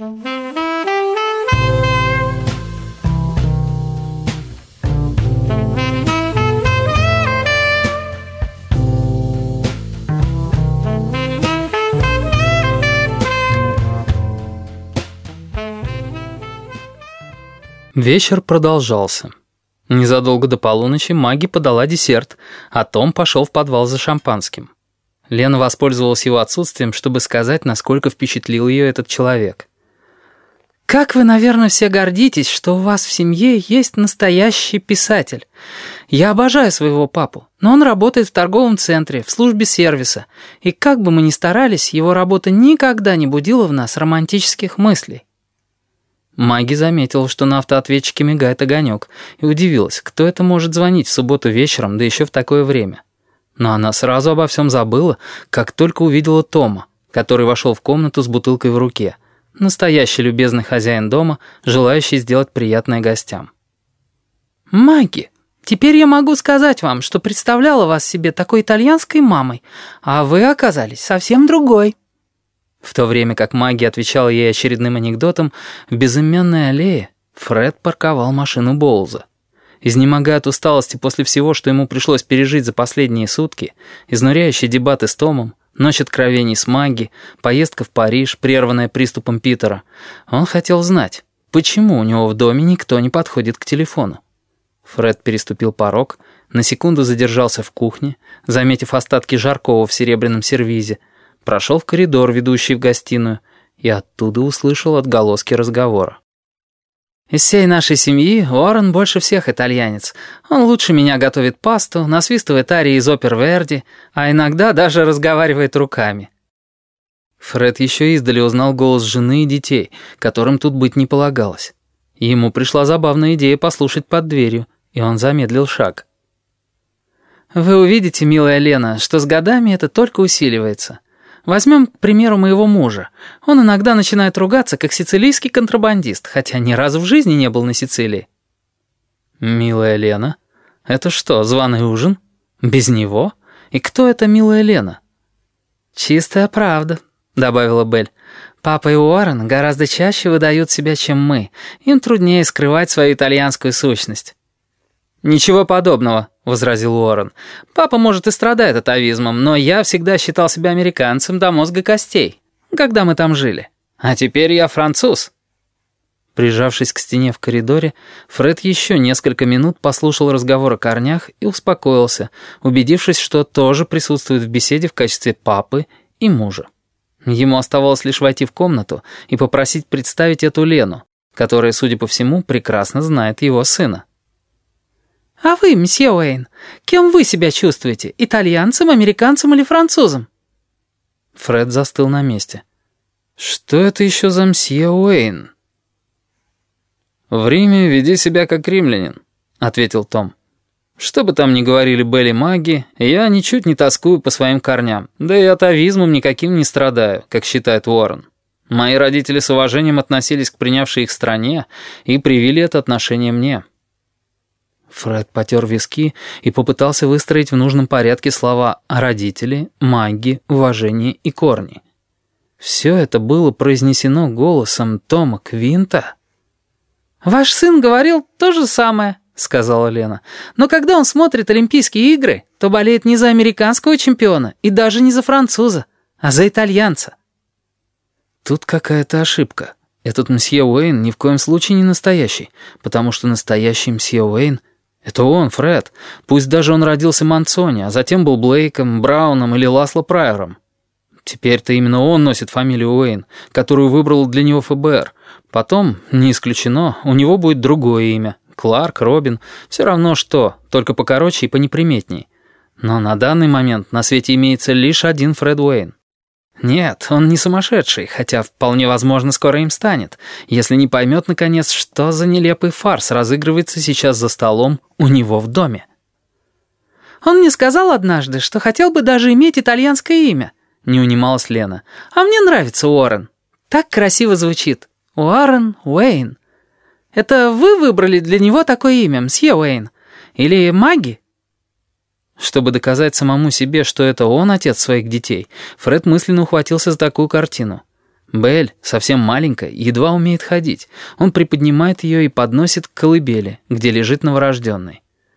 Вечер продолжался. Незадолго до полуночи Маги подала десерт, а Том пошел в подвал за шампанским. Лена воспользовалась его отсутствием, чтобы сказать, насколько впечатлил ее этот человек. «Как вы, наверное, все гордитесь, что у вас в семье есть настоящий писатель. Я обожаю своего папу, но он работает в торговом центре, в службе сервиса, и как бы мы ни старались, его работа никогда не будила в нас романтических мыслей. Маги заметила, что на автоответчике мигает огонек, и удивилась, кто это может звонить в субботу вечером, да еще в такое время. Но она сразу обо всем забыла, как только увидела Тома, который вошел в комнату с бутылкой в руке. Настоящий любезный хозяин дома, желающий сделать приятное гостям. «Маги, теперь я могу сказать вам, что представляла вас себе такой итальянской мамой, а вы оказались совсем другой». В то время как магия отвечала ей очередным анекдотом, в безымянной аллее Фред парковал машину Боулза. Изнемогая от усталости после всего, что ему пришлось пережить за последние сутки, изнуряющие дебаты с Томом, ночь откровений с маги, поездка в Париж, прерванная приступом Питера, он хотел знать, почему у него в доме никто не подходит к телефону. Фред переступил порог, на секунду задержался в кухне, заметив остатки жаркого в серебряном сервизе, прошел в коридор, ведущий в гостиную, и оттуда услышал отголоски разговора. «Из всей нашей семьи Уоррен больше всех итальянец. Он лучше меня готовит пасту, насвистывает арии из опер Верди, а иногда даже разговаривает руками». Фред еще издали узнал голос жены и детей, которым тут быть не полагалось. Ему пришла забавная идея послушать под дверью, и он замедлил шаг. «Вы увидите, милая Лена, что с годами это только усиливается». Возьмем, к примеру, моего мужа. Он иногда начинает ругаться, как сицилийский контрабандист, хотя ни разу в жизни не был на Сицилии». «Милая Лена? Это что, званый ужин? Без него? И кто эта милая Лена?» «Чистая правда», — добавила Белль. «Папа и Уоррен гораздо чаще выдают себя, чем мы. Им труднее скрывать свою итальянскую сущность». «Ничего подобного», — возразил Уоррен. «Папа, может, и страдает атовизмом, но я всегда считал себя американцем до мозга костей, когда мы там жили. А теперь я француз». Прижавшись к стене в коридоре, Фред еще несколько минут послушал разговор о корнях и успокоился, убедившись, что тоже присутствует в беседе в качестве папы и мужа. Ему оставалось лишь войти в комнату и попросить представить эту Лену, которая, судя по всему, прекрасно знает его сына. «А вы, мсье Уэйн, кем вы себя чувствуете? Итальянцем, американцем или французом?» Фред застыл на месте. «Что это еще за мсье Уэйн?» «В Риме веди себя как римлянин», — ответил Том. «Что бы там ни говорили Белли маги, я ничуть не тоскую по своим корням, да и атовизмом никаким не страдаю, как считает Уоррен. Мои родители с уважением относились к принявшей их стране и привили это отношение мне». Фред потер виски и попытался выстроить в нужном порядке слова «родители», «маги», «уважение» и «корни». Все это было произнесено голосом Тома Квинта. «Ваш сын говорил то же самое», — сказала Лена. «Но когда он смотрит Олимпийские игры, то болеет не за американского чемпиона и даже не за француза, а за итальянца». Тут какая-то ошибка. Этот мсье Уэйн ни в коем случае не настоящий, потому что настоящий мсье Уэйн — это он, Фред. Пусть даже он родился Манцони, а затем был Блейком, Брауном или Ласло Прайером. Теперь-то именно он носит фамилию Уэйн, которую выбрал для него ФБР. Потом, не исключено, у него будет другое имя. Кларк, Робин, все равно что, только покороче и понеприметней. Но на данный момент на свете имеется лишь один Фред Уэйн. Нет, он не сумасшедший, хотя вполне возможно скоро им станет, если не поймет, наконец, что за нелепый фарс разыгрывается сейчас за столом у него в доме. «Он мне сказал однажды, что хотел бы даже иметь итальянское имя», — не унималась Лена. «А мне нравится Уоррен. Так красиво звучит. Уоррен Уэйн. Это вы выбрали для него такое имя, мсье Уэйн? Или маги?» Чтобы доказать самому себе, что это он отец своих детей, Фред мысленно ухватился за такую картину. Белль, совсем маленькая, едва умеет ходить. Он приподнимает ее и подносит к колыбели, где лежит новорожденный.